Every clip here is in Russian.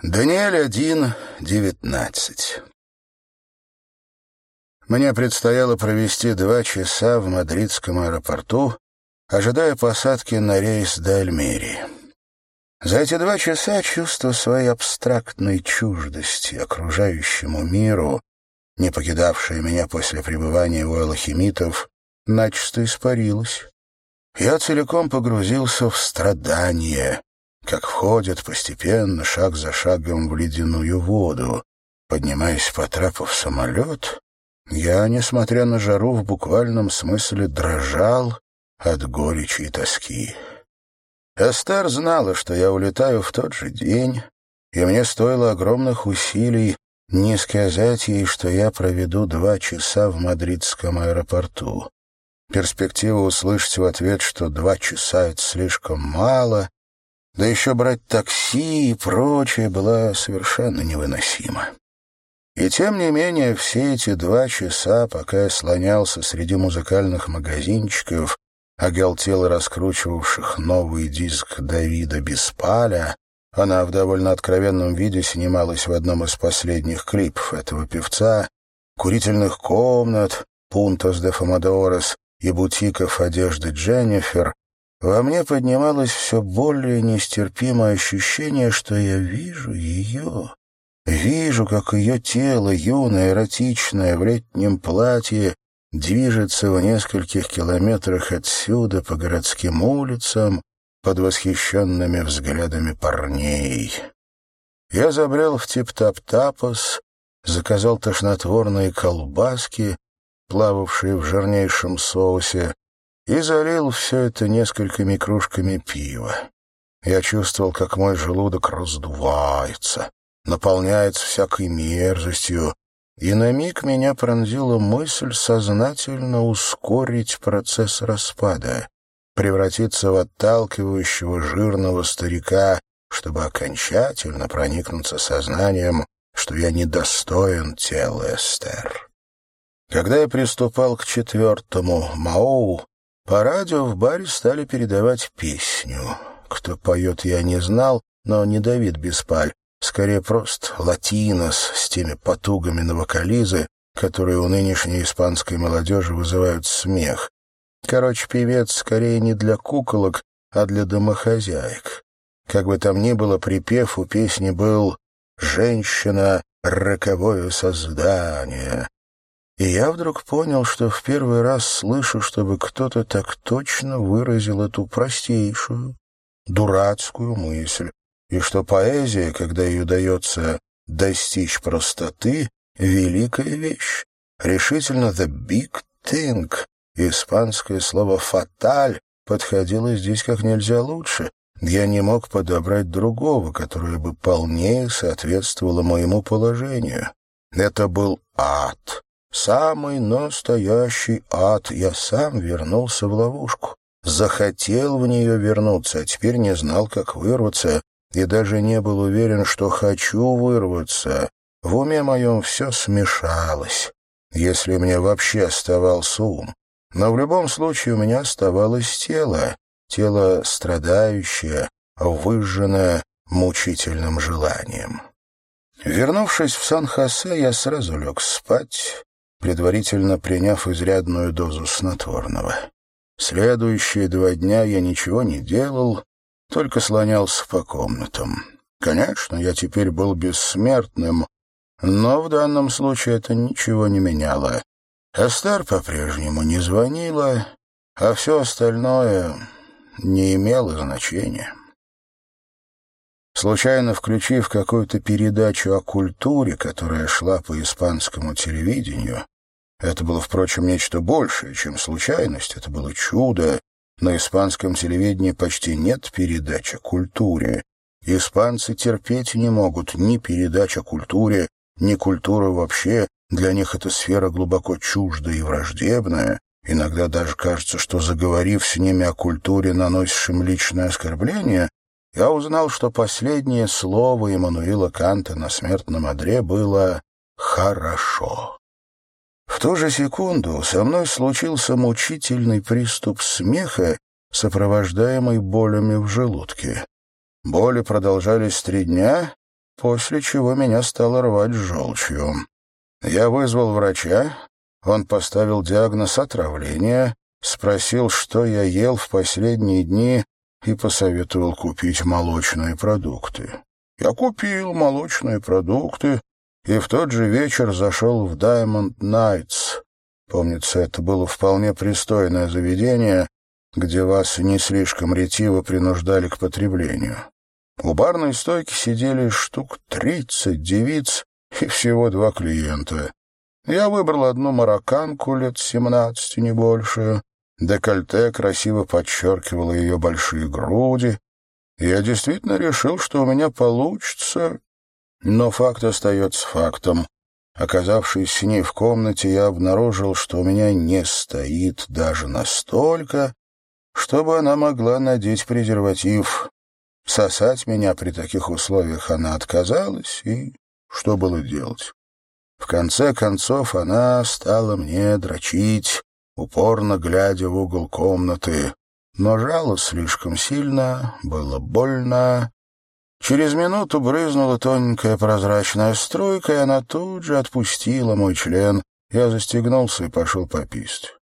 Даниэль 1, 19. Мне предстояло провести два часа в мадридском аэропорту, ожидая посадки на рейс до Альмерии. За эти два часа чувство своей абстрактной чуждости окружающему миру, не покидавшее меня после пребывания у алхимитов, начисто испарилось. Я целиком погрузился в страдания, как входят постепенно, шаг за шагом в ледяную воду. Поднимаясь по трапу в самолет, я, несмотря на жару, в буквальном смысле дрожал от горечи и тоски. Эстер знала, что я улетаю в тот же день, и мне стоило огромных усилий не сказать ей, что я проведу два часа в мадридском аэропорту. Перспектива услышать в ответ, что два часа — это слишком мало, да еще брать такси и прочее была совершенно невыносима. И тем не менее, все эти два часа, пока я слонялся среди музыкальных магазинчиков, оголтело раскручивавших новый диск Давида Беспаля, она в довольно откровенном виде снималась в одном из последних клипов этого певца, курительных комнат, пунтос де Фомадорес и бутиков одежды Дженнифер, во мне поднималось все более нестерпимое ощущение, что я вижу ее. Вижу, как ее тело, юное, эротичное, в летнем платье, движется в нескольких километрах отсюда по городским улицам под восхищенными взглядами парней. Я забрел в тип-тап-тапос, заказал тошнотворные колбаски, плававшие в жирнейшем соусе, и залил все это несколькими кружками пива. Я чувствовал, как мой желудок раздувается, наполняется всякой мерзостью, и на миг меня пронзила мысль сознательно ускорить процесс распада, превратиться в отталкивающего жирного старика, чтобы окончательно проникнуться сознанием, что я недостоин тела Эстер. Когда я приступал к четвертому Маоу, по радио в баре стали передавать песню. Кто поет, я не знал, но не Давид Беспаль, скорее просто латинос с теми потугами на вокализы, которые у нынешней испанской молодежи вызывают смех. Короче, певец скорее не для куколок, а для домохозяек. Как бы там ни было, припев у песни был «Женщина — роковое создание», и я вдруг понял, что в первый раз слышу, чтобы кто-то так точно выразил эту простейшую, дурацкую мысль, и что поэзия, когда ей удается достичь простоты, великая вещь. Решительно «the big thing», испанское слово «фаталь» подходило здесь как нельзя лучше. Я не мог подобрать другого, которое бы полнее соответствовало моему положению. Это был ад. Самый настоящий ад. Я сам вернулся в ловушку. Захотел в нее вернуться, а теперь не знал, как вырваться, и даже не был уверен, что хочу вырваться. В уме моем все смешалось, если мне вообще оставался ум. Но в любом случае у меня оставалось тело, тело страдающее, выжженное мучительным желанием. Вернувшись в Сан-Хосе, я сразу лег спать, предварительно приняв изрядную дозу снотворного. Следующие два дня я ничего не делал, только слонялся по комнатам. Конечно, я теперь был бессмертным, но в данном случае это ничего не меняло. Эстер по-прежнему не звонила, а все остальное не имело значения. Случайно включив какую-то передачу о культуре, которая шла по испанскому телевидению, это было, впрочем, нечто большее, чем случайность, это было чудо. На испанском телевидении почти нет передач о культуре. Испанцы терпеть не могут ни передач о культуре, ни культуры вообще. Для них эта сфера глубоко чужда и враждебная. Иногда даже кажется, что, заговорив с ними о культуре, наносишь им личное оскорбление, я узнал, что последнее слово Иммануила Канта на смертном одре было «хорошо». В ту же секунду со мной случился мучительный приступ смеха, сопровождаемый болями в желудке. Боли продолжались три дня, после чего меня стало рвать желчью. Я вызвал врача, он поставил диагноз отравления, спросил, что я ел в последние дни и посоветовал купить молочные продукты. Я купил молочные продукты и в тот же вечер зашел в Diamond Nights. Помнится, это было вполне пристойное заведение, где вас не слишком ретиво принуждали к потреблению. У барной стойки сидели штук тридцать девиц и всего два клиента. Я выбрал одну марокканку лет семнадцати, не больше. Декольте красиво подчеркивало ее большие груди. Я действительно решил, что у меня получится, но факт остается фактом. Оказавшись с ней в комнате, я обнаружил, что у меня не стоит даже настолько, чтобы она могла надеть презерватив. Сосать меня при таких условиях она отказалась, и что было делать? В конце концов она стала мне дрочить, упорно глядя в угол комнаты. Но жало слишком сильно, было больно. Через минуту брызнула тоненькая прозрачная струйка, и она тут же отпустила мой член. Я застегнулся и пошел пописать.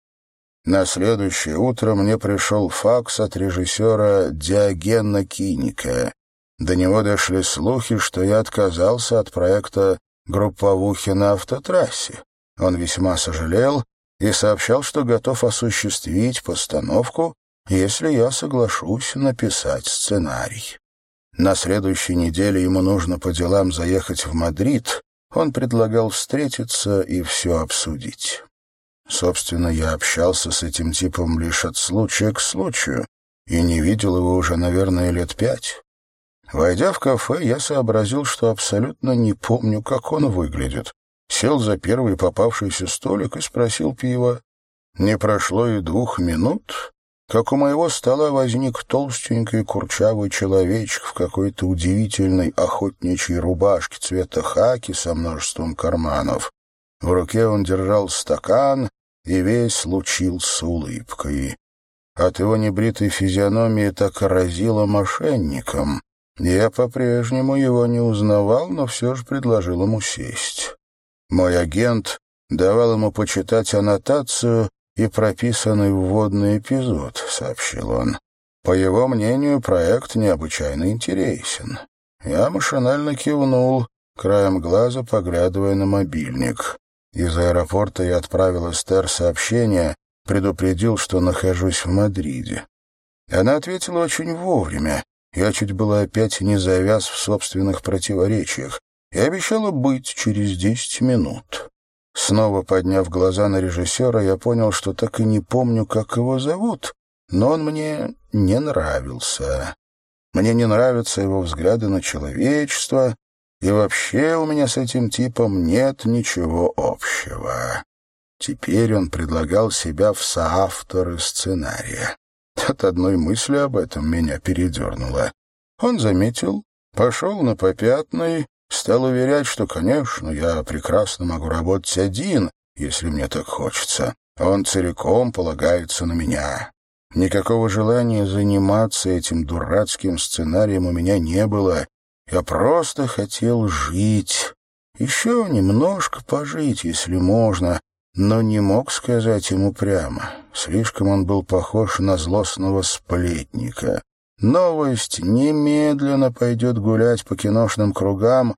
На следующее утро мне пришел факс от режиссера Диогена Киника. До него дошли слухи, что я отказался от проекта групповухи на автотрассе. Он весьма сожалел и сообщал, что готов осуществить постановку, если я соглашусь написать сценарий. На следующей неделе ему нужно по делам заехать в Мадрид. Он предлагал встретиться и все обсудить. Собственно, я общался с этим типом лишь от случая к случаю и не видел его уже, наверное, лет пять. Войдя в кафе, я сообразил, что абсолютно не помню, как он выглядит. Сел за первый попавшийся столик и спросил пива. Не прошло и двух минут, как у моего стола возник толстенький курчавый человечек в какой-то удивительной охотничьей рубашке цвета хаки со множеством карманов. В руке он держал стакан и весь лучился улыбкой. От его небритой физиономии так разило мошенником. Я по-прежнему его не узнавал, но все же предложил ему сесть. Мой агент давал ему почитать аннотацию и прописанный вводный эпизод, — сообщил он. По его мнению, проект необычайно интересен. Я машинально кивнул, краем глаза поглядывая на мобильник. Из аэропорта я отправил Эстер сообщение, предупредил, что нахожусь в Мадриде. Она ответила очень вовремя. Я чуть было опять не завяз в собственных противоречиях и обещала быть через десять минут. Снова подняв глаза на режиссера, я понял, что так и не помню, как его зовут, но он мне не нравился. Мне не нравятся его взгляды на человечество, и вообще у меня с этим типом нет ничего общего. Теперь он предлагал себя в соавторы сценария. От одной мысли об этом меня передернуло. Он заметил, пошел на попятный, стал уверять, что, конечно, я прекрасно могу работать один, если мне так хочется. Он целиком полагается на меня. Никакого желания заниматься этим дурацким сценарием у меня не было, я просто хотел жить. Еще немножко пожить, если можно, но не мог сказать ему прямо. Слишком он был похож на злостного сплетника. Новость немедленно пойдет гулять по киношным кругам,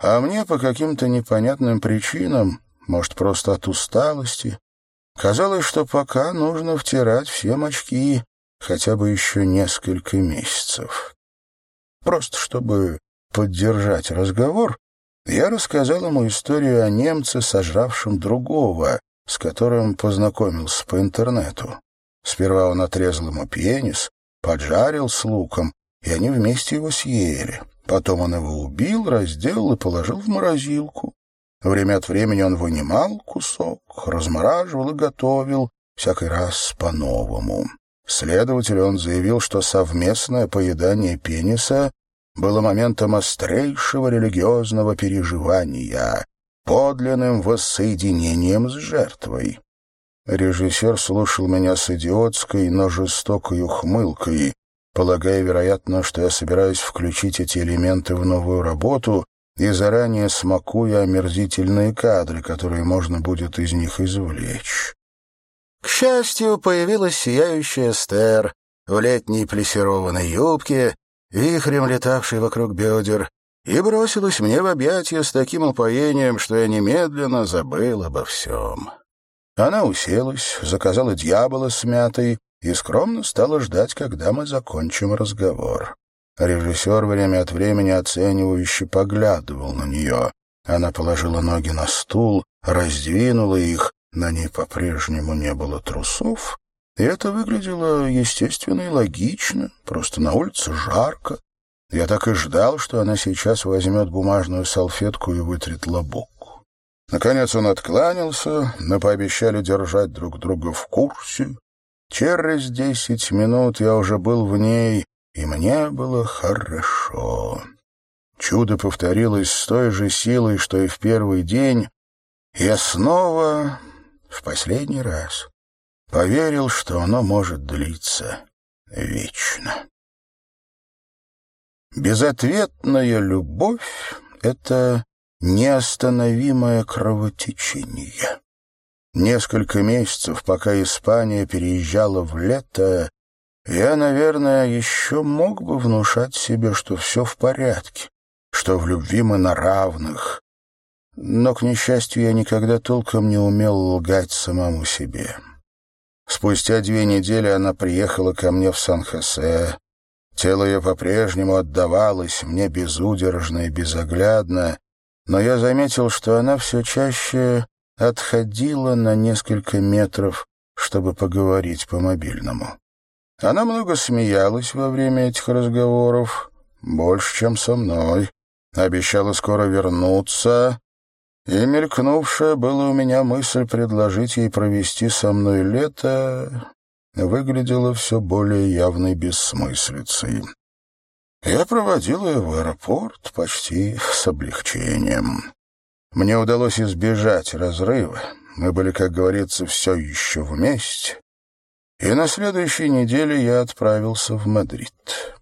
а мне по каким-то непонятным причинам, может, просто от усталости, казалось, что пока нужно втирать все мочки хотя бы еще несколько месяцев. Просто чтобы поддержать разговор, я рассказал ему историю о немце, сожравшем другого, с которым познакомился по интернету. Сперва он отрезал ему пенис, поджарил с луком, и они вместе его съели. Потом он его убил, раздел и положил в морозилку. Время от времени он вынимал кусок, размораживал и готовил, всякий раз по-новому. Следователь он заявил, что совместное поедание пениса было моментом острейшего религиозного переживания, подлинным воссоединением с жертвой. Режиссер слушал меня с идиотской, но жестокой ухмылкой, полагая, вероятно, что я собираюсь включить эти элементы в новую работу, и заранее смакуя омерзительные кадры, которые можно будет из них извлечь. К счастью, появилась сияющая Стер в летней плессированной юбке, вихрем летавшей вокруг бедер, и бросилась мне в объятия с таким упоением, что я немедленно забыл обо всем. Она уселась, заказала дьявола с мятой и скромно стала ждать, когда мы закончим разговор. Режиссер время от времени оценивающе поглядывал на нее. Она положила ноги на стул, раздвинула их, на ней по-прежнему не было трусов, и это выглядело естественно и логично, просто на улице жарко. Я так и ждал, что она сейчас возьмет бумажную салфетку и вытрет лобок. Наконец он откланялся, мы пообещали держать друг друга в курсе. Через десять минут я уже был в ней, и мне было хорошо. Чудо повторилось с той же силой, что и в первый день. Я снова, в последний раз, поверил, что оно может длиться вечно. Безответная любовь — это неостановимое кровотечение. Несколько месяцев, пока Испания переезжала в лето, я, наверное, еще мог бы внушать себе, что все в порядке, что в любви мы на равных. Но, к несчастью, я никогда толком не умел лгать самому себе. Спустя две недели она приехала ко мне в Сан-Хосе. Тело ее по-прежнему отдавалось мне безудержно и безоглядно, но я заметил, что она все чаще отходила на несколько метров, чтобы поговорить по мобильному. Она много смеялась во время этих разговоров, больше, чем со мной. Обещала скоро вернуться, и мелькнувшая была у меня мысль предложить ей провести со мной лето, выглядела все более явной бессмыслицей. Я проводил ее в аэропорт почти с облегчением. Мне удалось избежать разрыва. Мы были, как говорится, все еще вместе. И на следующей неделе я отправился в Мадрид.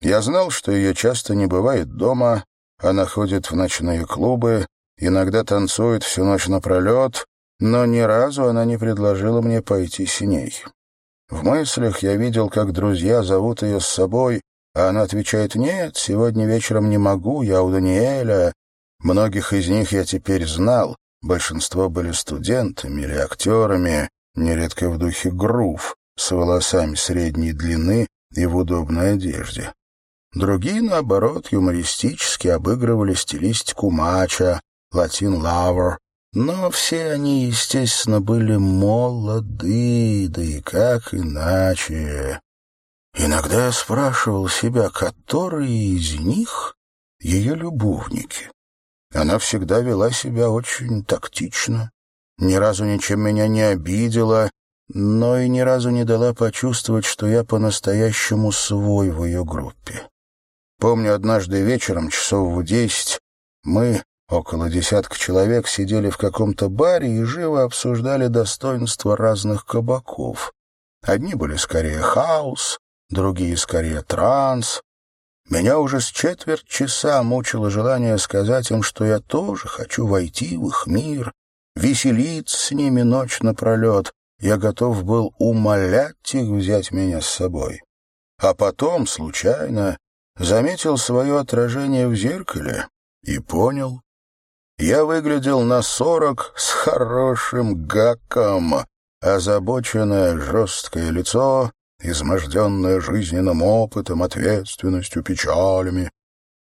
Я знал, что ее часто не бывает дома, она ходит в ночные клубы, иногда танцует всю ночь напролет, но ни разу она не предложила мне пойти с ней. В мыслях я видел, как друзья зовут ее с собой, а она отвечает «Нет, сегодня вечером не могу, я у Даниэля». Многих из них я теперь знал, большинство были студентами или актерами, нередко в духе грув, с волосами средней длины и в удобной одежде. Другие, наоборот, юмористически обыгрывали стилистику матча, латин-лавр, но все они, естественно, были молоды, да и как иначе. Иногда я спрашивал себя, которые из них ее любовники. Она всегда вела себя очень тактично, ни разу ничем меня не обидела, но и ни разу не дала почувствовать, что я по-настоящему свой в ее группе. Помню, однажды вечером, часов в десять, мы, около десятка человек, сидели в каком-то баре и живо обсуждали достоинства разных кабаков. Одни были скорее хаос, другие скорее транс. Меня уже с четверть часа мучило желание сказать им, что я тоже хочу войти в их мир, веселиться с ними ночь напролет. Я готов был умолять их взять меня с собой. А потом, случайно, заметил свое отражение в зеркале и понял. Я выглядел на сорок с хорошим гаком, озабоченное жесткое лицо, изможденное жизненным опытом, ответственностью, печалями.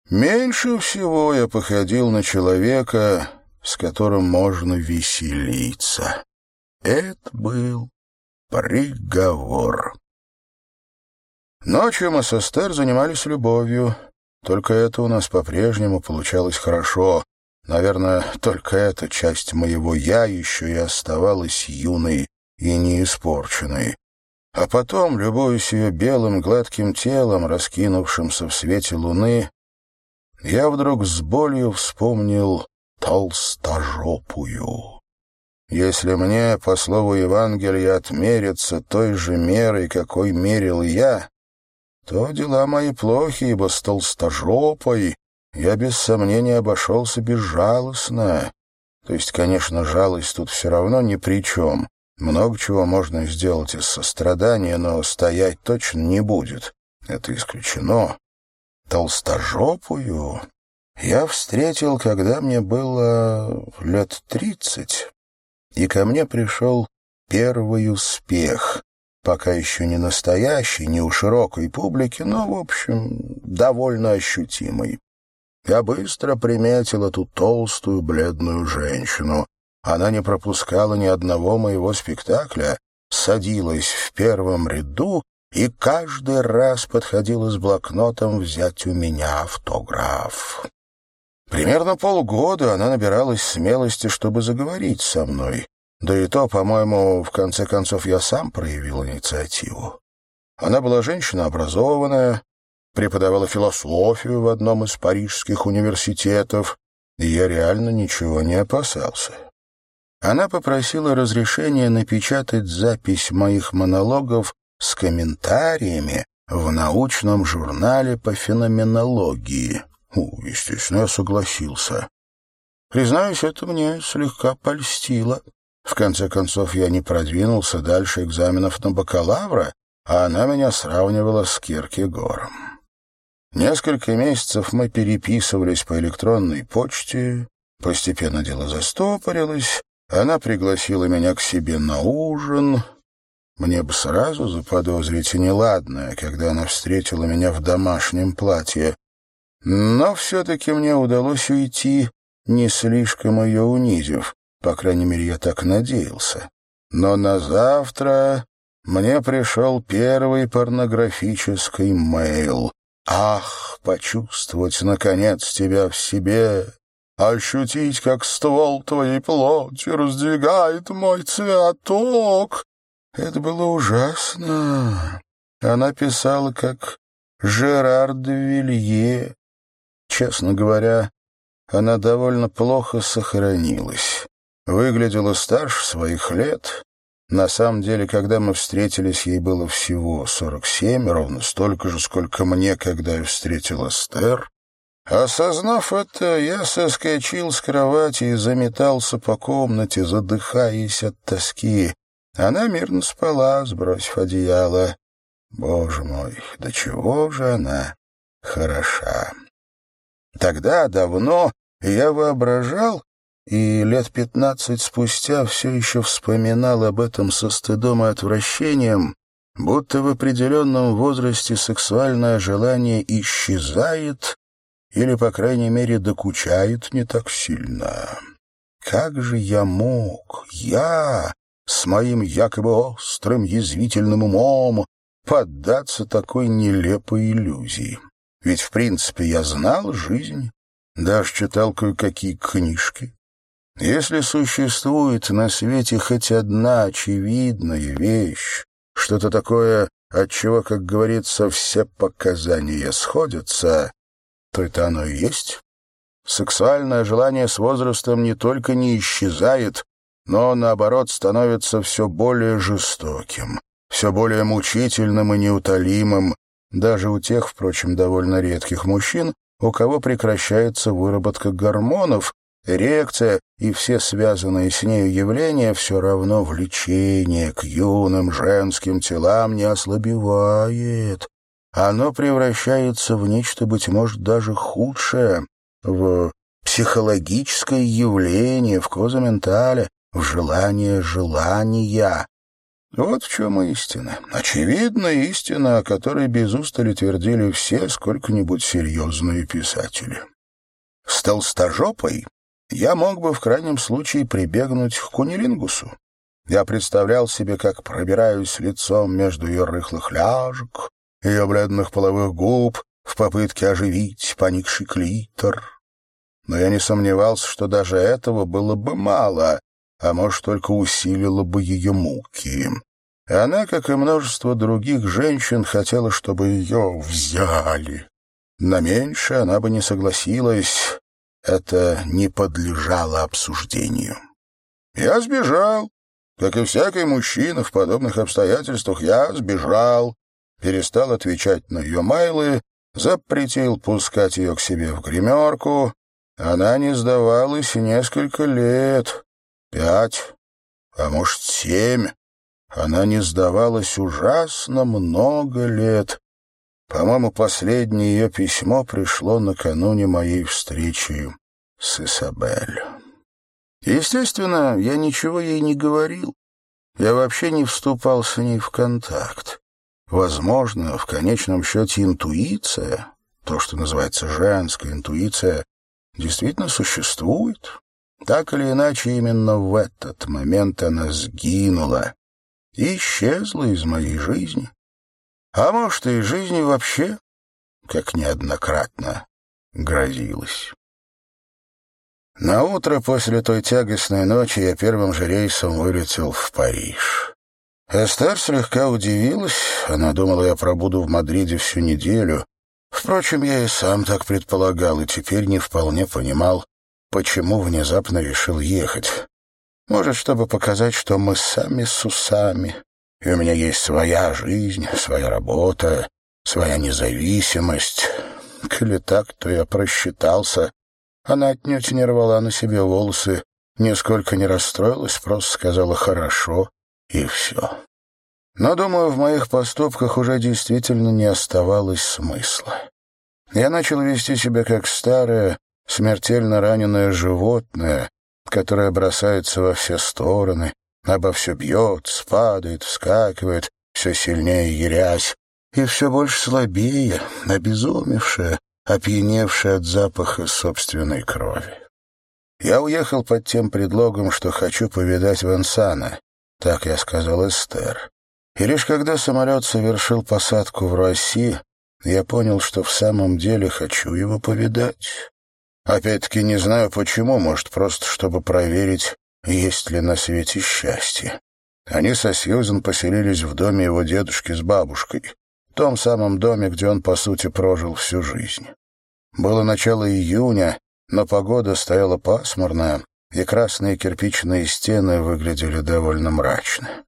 Меньше всего я походил на человека, с которым можно веселиться. Это был приговор. Ночью мы со Стер занимались любовью. Только это у нас по-прежнему получалось хорошо. Наверное, только эта часть моего «я» еще и оставалась юной и неиспорченной. А потом, любуясь ее белым гладким телом, раскинувшимся в свете луны, я вдруг с болью вспомнил толстожопую. Если мне, по слову Евангелия, отмериться той же мерой, какой мерил я, то дела мои плохи, ибо с толстожопой я без сомнения обошелся безжалостно. То есть, конечно, жалость тут все равно ни при чем. Много чего можно сделать из сострадания, но стоять точно не будет. Это исключено. Толстожопую я встретил, когда мне было лет тридцать, и ко мне пришел первый успех, пока еще не настоящий, не у широкой публики, но, в общем, довольно ощутимый. Я быстро приметил эту толстую бледную женщину. Она не пропускала ни одного моего спектакля, садилась в первом ряду и каждый раз подходила с блокнотом взять у меня автограф. Примерно полгода она набиралась смелости, чтобы заговорить со мной. Да и то, по-моему, в конце концов я сам проявил инициативу. Она была женщина образованная, преподавала философию в одном из парижских университетов, и я реально ничего не опасался. Она попросила разрешения напечатать запись моих монологов с комментариями в научном журнале по феноменологии. Ну, естественно, я согласился. Признаюсь, это мне слегка польстило. В конце концов, я не продвинулся дальше экзаменов на бакалавра, а она меня сравнивала с Киркегором. Несколько месяцев мы переписывались по электронной почте, постепенно дело застопорилось, она пригласила меня к себе на ужин. Мне бы сразу заподозрить неладное, когда она встретила меня в домашнем платье. Но все-таки мне удалось уйти, не слишком ее унизив. По крайней мере, я так надеялся. Но на завтра мне пришел первый порнографический мейл. Ах, почувствовать, наконец, тебя в себе, ощутить, как ствол твоей плоти раздвигает мой цветок. Это было ужасно. Она писала, как Жерар де Вилье. Честно говоря, она довольно плохо сохранилась. Выглядела старше своих лет, на самом деле, когда мы встретились, ей было всего сорок семь, ровно столько же, сколько мне, когда я встретил Эстер. Осознав это, я соскочил с кровати и заметался по комнате, задыхаясь от тоски. Она мирно спала, сбросив одеяло. Боже мой, до чего же она хороша! Тогда, давно, я воображал, и лет пятнадцать спустя все еще вспоминал об этом со стыдом и отвращением, будто в определенном возрасте сексуальное желание исчезает или, по крайней мере, докучает не так сильно. Как же я мог, я, с моим якобы острым язвительным умом, поддаться такой нелепой иллюзии? Ведь, в принципе, я знал жизнь, даже читал кое-какие книжки, если существует на свете хоть одна очевидная вещь, что-то такое, от чего, как говорится, все показания сходятся, то это оно и есть. Сексуальное желание с возрастом не только не исчезает, но, наоборот, становится все более жестоким, все более мучительным и неутолимым, даже у тех, впрочем, довольно редких мужчин, у кого прекращается выработка гормонов, Эрекция и все связанные с нею явления все равно влечение к юным женским телам не ослабевает. Оно превращается в нечто, быть может, даже худшее, в психологическое явление, в коза в желание желания. Вот в чем истина. Очевидная истина, о которой без устали твердили все сколько-нибудь серьезные писатели. С толстожопой я мог бы в крайнем случае прибегнуть к кунилингусу. Я представлял себе, как пробираюсь лицом между ее рыхлых ляжек, ее бледных половых губ в попытке оживить поникший клитор. Но я не сомневался, что даже этого было бы мало, а может, только усилило бы ее муки. Она, как и множество других женщин, хотела, чтобы ее взяли. На меньше она бы не согласилась, это не подлежало обсуждению. Я сбежал. Как и всякий мужчина в подобных обстоятельствах, я сбежал. Перестал отвечать на ее майлы, запретил пускать ее к себе в гримерку. Она не сдавалась несколько лет, пять, а может, семь. Она не сдавалась ужасно много лет. По-моему, последнее ее письмо пришло накануне моей встречи с Исабель. Естественно, я ничего ей не говорил. Я вообще не вступал с ней в контакт. Возможно, в конечном счете интуиция, то, что называется женская интуиция, действительно существует. Так или иначе, именно в этот момент она сгинула исчезла из моей жизни. А может, и из жизни вообще, как неоднократно грозилась. На утро после той тягостной ночи я первым же рейсом вылетел в Париж. Эстер слегка удивилась, она думала, я пробуду в Мадриде всю неделю. Впрочем, я и сам так предполагал, и теперь не вполне понимал, почему внезапно решил ехать. Может, чтобы показать, что мы сами с усами, и у меня есть своя жизнь, своя работа, своя независимость. Коли так, то я просчитался она отнюдь не рвала на себе волосы, нисколько не расстроилась, просто сказала «хорошо» и все. Но, думаю, в моих поступках уже действительно не оставалось смысла. Я начал вести себя как старое, смертельно раненое животное, которое бросается во все стороны, обо все бьет, спадает, вскакивает, все сильнее ярясь, и все больше слабее, обезумевшее, опьяневший от запаха собственной крови. Я уехал под тем предлогом, что хочу повидать Вансана, так я сказал Эстер. И лишь когда самолет совершил посадку в России, я понял, что в самом деле хочу его повидать. Опять-таки не знаю почему, может, просто чтобы проверить, есть ли на свете счастье. Они со Сьюзен поселились в доме его дедушки с бабушкой том самом доме, где он, по сути, прожил всю жизнь. Было начало июня, но погода стояла пасмурная, и красные кирпичные стены выглядели довольно мрачно.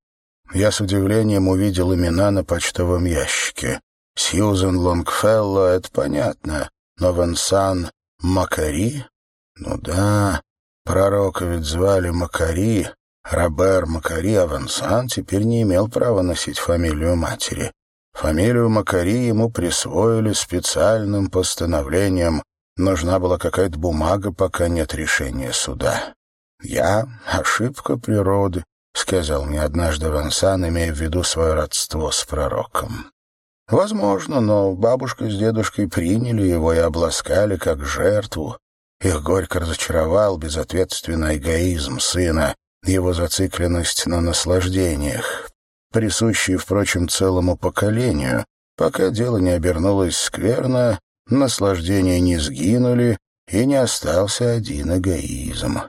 Я с удивлением увидел имена на почтовом ящике. Сьюзен Лонгфелло — это понятно, но Венсан Макари? Ну да, пророка ведь звали Макари, Робер Макари, а Венсан теперь не имел права носить фамилию матери. Фамилию Макари ему присвоили специальным постановлением. Нужна была какая-то бумага, пока нет решения суда. «Я — ошибка природы», — сказал мне однажды Вансан, имея в виду свое родство с пророком. Возможно, но бабушка с дедушкой приняли его и обласкали как жертву. Их горько разочаровал безответственный эгоизм сына, его зацикленность на наслаждениях присущие, впрочем, целому поколению, пока дело не обернулось скверно, наслаждения не сгинули, и не остался один эгоизм.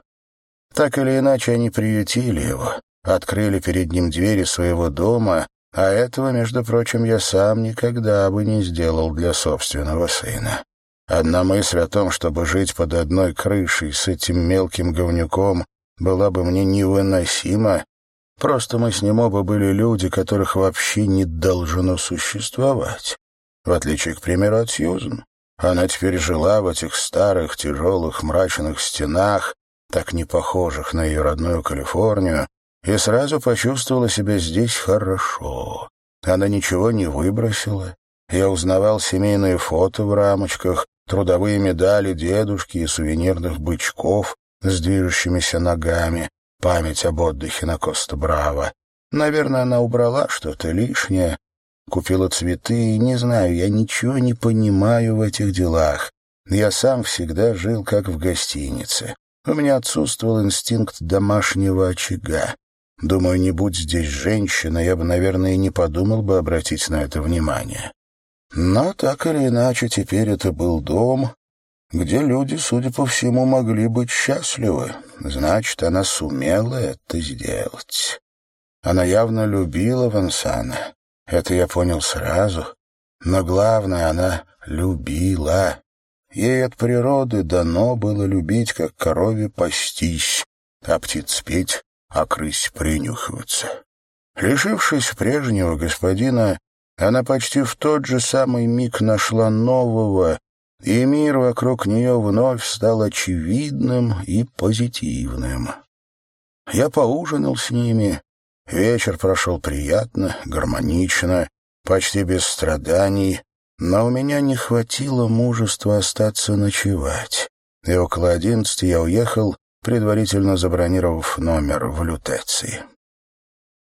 Так или иначе, они приютили его, открыли перед ним двери своего дома, а этого, между прочим, я сам никогда бы не сделал для собственного сына. Одна мысль о том, чтобы жить под одной крышей с этим мелким говнюком, была бы мне невыносима, Просто мы с ним оба были люди, которых вообще не должно существовать. В отличие, к примеру, от Сьюзен. Она теперь жила в этих старых, тяжелых, мрачных стенах, так не похожих на ее родную Калифорнию, и сразу почувствовала себя здесь хорошо. Она ничего не выбросила. Я узнавал семейные фото в рамочках, трудовые медали дедушки и сувенирных бычков с движущимися ногами, память об отдыхе на Коста-Браво. Наверное, она убрала что-то лишнее, купила цветы, не знаю, я ничего не понимаю в этих делах. Я сам всегда жил как в гостинице. У меня отсутствовал инстинкт домашнего очага. Думаю, не будь здесь женщина, я бы, наверное, и не подумал бы обратить на это внимание. Но так или иначе, теперь это был дом, где люди, судя по всему, могли быть счастливы. Значит, она сумела это сделать. Она явно любила Вансана. Это я понял сразу. Но главное, она любила. Ей от природы дано было любить, как корове пастись, а птиц петь, а крысь принюхиваться. Лишившись прежнего господина, она почти в тот же самый миг нашла нового, и мир вокруг нее вновь стал очевидным и позитивным. Я поужинал с ними. Вечер прошел приятно, гармонично, почти без страданий, но у меня не хватило мужества остаться ночевать. И около одиннадцати я уехал, предварительно забронировав номер в Лютеции.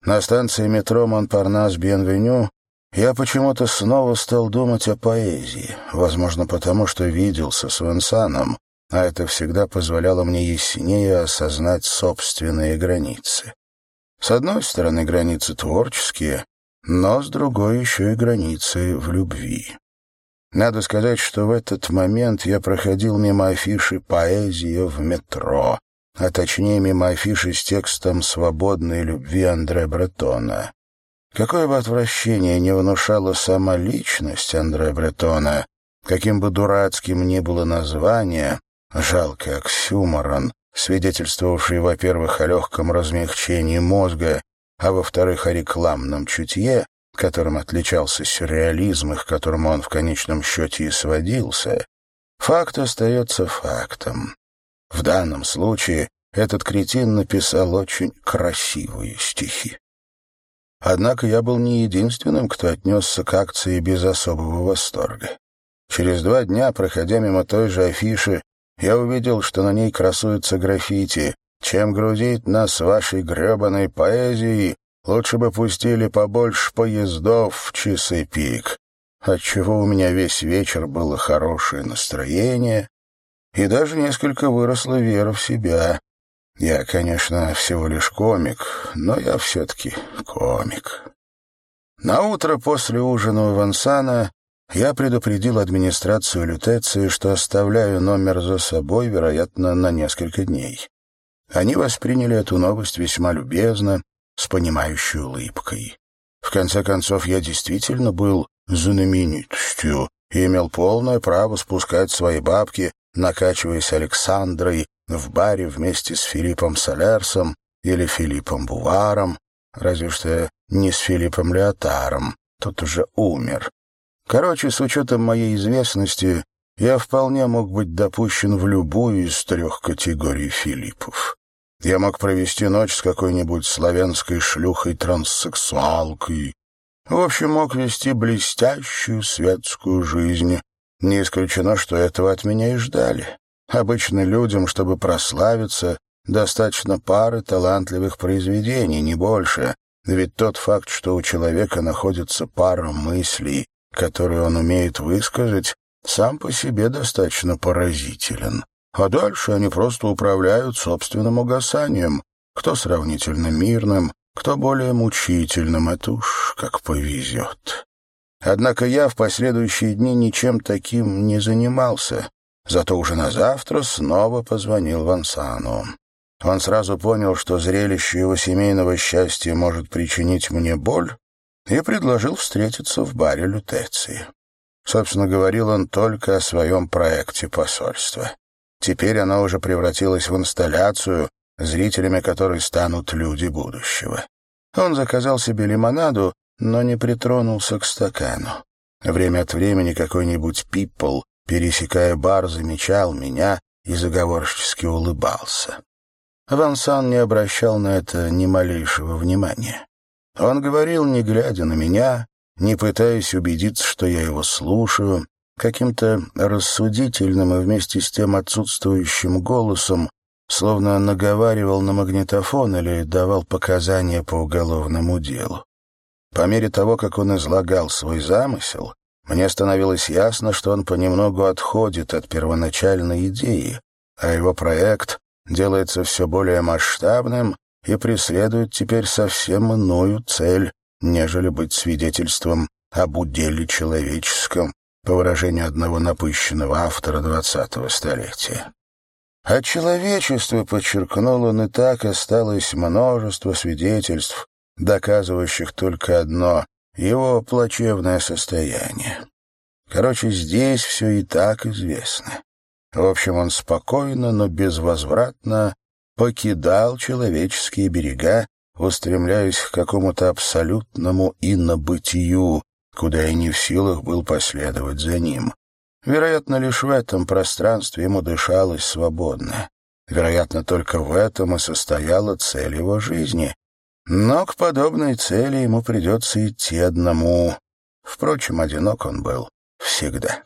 На станции метро Монпарнас-Бенвеню я почему-то снова стал думать о поэзии, возможно, потому что виделся с Вансаном, а это всегда позволяло мне яснее осознать собственные границы. С одной стороны, границы творческие, но с другой еще и границы в любви. Надо сказать, что в этот момент я проходил мимо афиши «Поэзия в метро», а точнее мимо афиши с текстом «Свободной любви» Андре Бретона. Какое бы отвращение не внушала сама личность Андре Бретона, каким бы дурацким ни было название, жалкий оксюморон, свидетельствовавший, во-первых, о легком размягчении мозга, а во-вторых, о рекламном чутье, которым отличался сюрреализм, и к которому он в конечном счете и сводился, факт остается фактом. В данном случае этот кретин написал очень красивые стихи. Однако я был не единственным, кто отнесся к акции без особого восторга. Через два дня, проходя мимо той же афиши, я увидел, что на ней красуется граффити «Чем грузить нас вашей гребаной поэзией, лучше бы пустили побольше поездов в часы пик». Отчего у меня весь вечер было хорошее настроение, и даже несколько выросла вера в себя. Я, конечно, всего лишь комик, но я все-таки комик. На утро после ужина у Вансана я предупредил администрацию Лютеции, что оставляю номер за собой, вероятно, на несколько дней. Они восприняли эту новость весьма любезно, с понимающей улыбкой. В конце концов, я действительно был знаменитостью и имел полное право спускать свои бабки, накачиваясь Александрой в баре вместе с Филиппом Солерсом или Филиппом Буваром, разве что не с Филиппом Леотаром, тот уже умер. Короче, с учетом моей известности, я вполне мог быть допущен в любую из трех категорий Филиппов. Я мог провести ночь с какой-нибудь славянской шлюхой-транссексуалкой. В общем, мог вести блестящую светскую жизнь. Не исключено, что этого от меня и ждали. Обычно людям, чтобы прославиться, достаточно пары талантливых произведений, не больше. Ведь тот факт, что у человека находится пара мыслей, которые он умеет высказать, сам по себе достаточно поразителен. А дальше они просто управляют собственным угасанием, кто сравнительно мирным, кто более мучительным, это уж как повезет. Однако я в последующие дни ничем таким не занимался, Зато уже на завтра снова позвонил Вансану. Он сразу понял, что зрелище его семейного счастья может причинить мне боль, и предложил встретиться в баре Лютеции. Собственно, говорил он только о своем проекте посольства. Теперь оно уже превратилось в инсталляцию, зрителями которой станут люди будущего. Он заказал себе лимонаду, но не притронулся к стакану. Время от времени какой-нибудь пипл пересекая бар, замечал меня и заговорчески улыбался. Вансан не обращал на это ни малейшего внимания. Он говорил, не глядя на меня, не пытаясь убедиться, что я его слушаю, каким-то рассудительным и вместе с тем отсутствующим голосом, словно наговаривал на магнитофон или давал показания по уголовному делу. По мере того, как он излагал свой замысел, мне становилось ясно, что он понемногу отходит от первоначальной идеи, а его проект делается все более масштабным и преследует теперь совсем иную цель, нежели быть свидетельством об уделе человеческом, по выражению одного напыщенного автора двадцатого столетия. От человечества, подчеркнул он, и так осталось множество свидетельств, доказывающих только одно его плачевное состояние. Короче, здесь все и так известно. В общем, он спокойно, но безвозвратно покидал человеческие берега, устремляясь к какому-то абсолютному инобытию, куда и не в силах был последовать за ним. Вероятно, лишь в этом пространстве ему дышалось свободно. Вероятно, только в этом и состояла цель его жизни. Но к подобной цели ему придется идти одному. Впрочем, одинок он был всегда.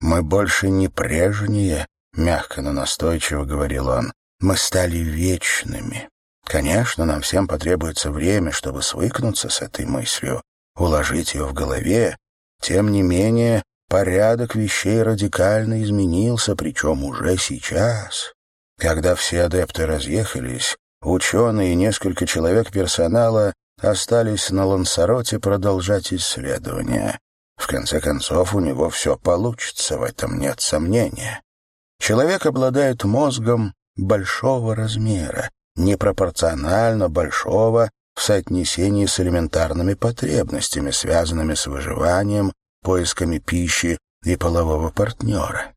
«Мы больше не прежние», — мягко, но настойчиво говорил он. «Мы стали вечными. Конечно, нам всем потребуется время, чтобы свыкнуться с этой мыслью, уложить ее в голове. Тем не менее, порядок вещей радикально изменился, причем уже сейчас. Когда все адепты разъехались, ученые и несколько человек персонала остались на Лансароте продолжать исследования. В конце концов, у него все получится, в этом нет сомнения. Человек обладает мозгом большого размера, непропорционально большого в соотнесении с элементарными потребностями, связанными с выживанием, поисками пищи и полового партнера.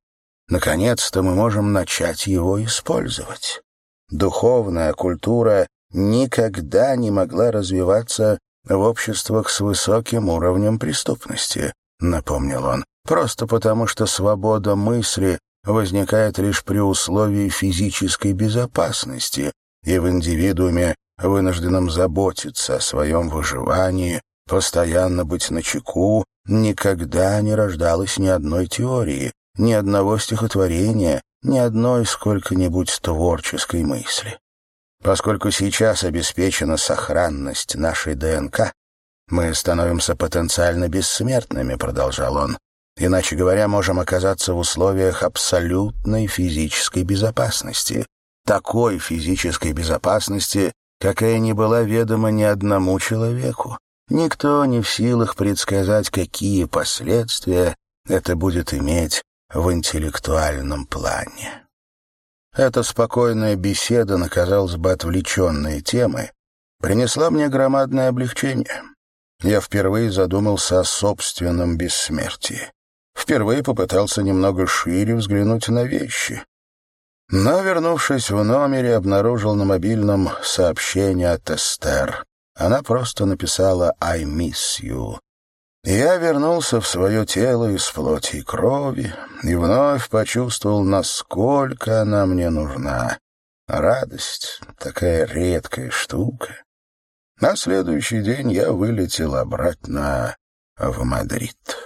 Наконец-то мы можем начать его использовать. Духовная культура никогда не могла развиваться в обществах с высоким уровнем преступности, напомнил он, просто потому что свобода мысли возникает лишь при условии физической безопасности, и в индивидууме, вынужденном заботиться о своем выживании, постоянно быть начеку, никогда не рождалось ни одной теории, ни одного стихотворения, ни одной сколько-нибудь творческой мысли. Поскольку сейчас обеспечена сохранность нашей ДНК, мы становимся потенциально бессмертными, продолжал он. Иначе говоря, можем оказаться в условиях абсолютной физической безопасности, такой физической безопасности, какая не была ведома ни одному человеку. Никто не в силах предсказать, какие последствия это будет иметь в интеллектуальном плане. Эта спокойная беседа на, казалось бы, отвлеченные темы принесла мне громадное облегчение. Я впервые задумался о собственном бессмертии. Впервые попытался немного шире взглянуть на вещи. Но, вернувшись в номере, обнаружил на мобильном сообщение от Эстер. Она просто написала «I miss you». Я вернулся в свое тело из плоти и крови и вновь почувствовал, насколько она мне нужна. Радость — такая редкая штука. На следующий день я вылетел обратно в Мадрид.